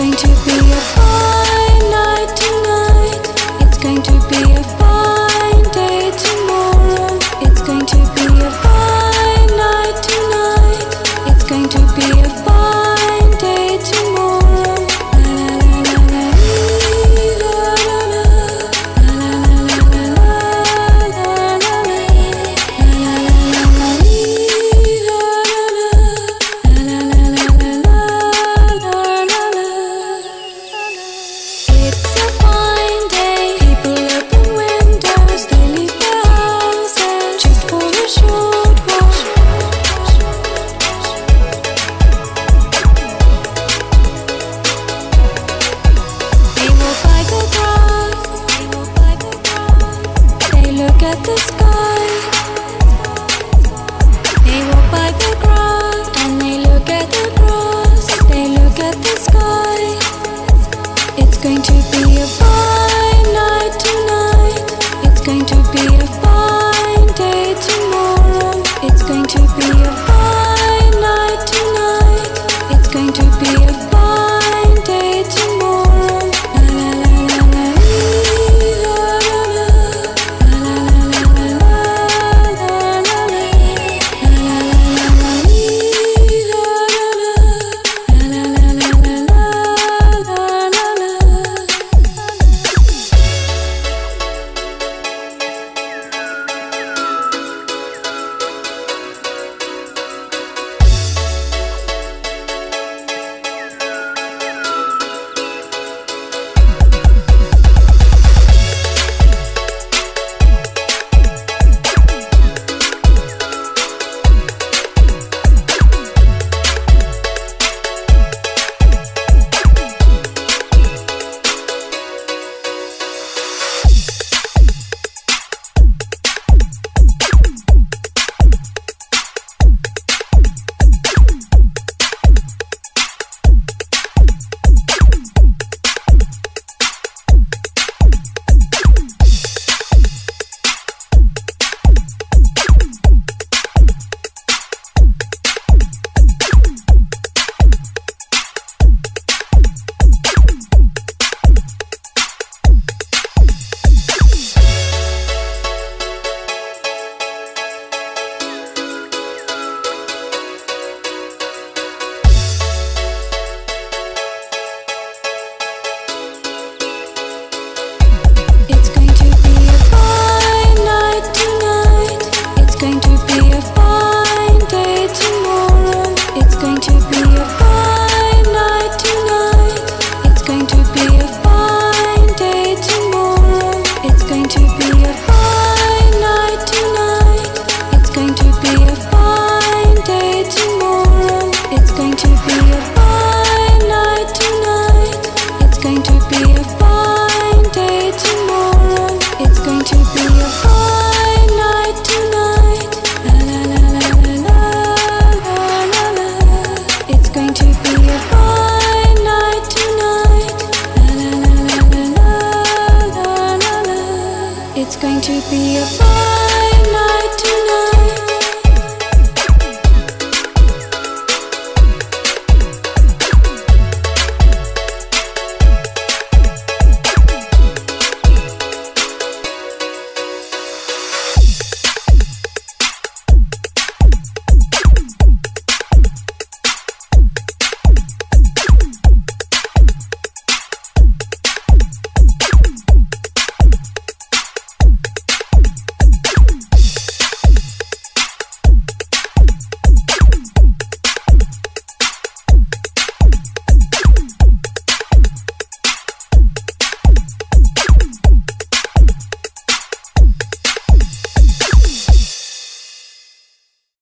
Going to be a this